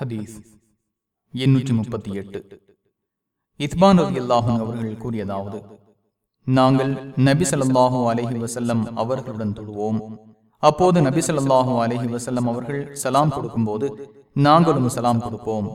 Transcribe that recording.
ஹதீஸ் எண்ணூற்றி முப்பத்தி எட்டு. இத்பான் அலி அல்லாஹும் அவர்கள் கூறியதாவது நாங்கள் நபி சல்லாஹூ அலஹி வசல்லம் அவர்களுடன் தொழுவோம். அப்போது நபி சல்லாஹூ அலஹி வசல்லம் அவர்கள் சலாம் கொடுக்கும்போது நாங்களும் சலாம் கொடுப்போம்.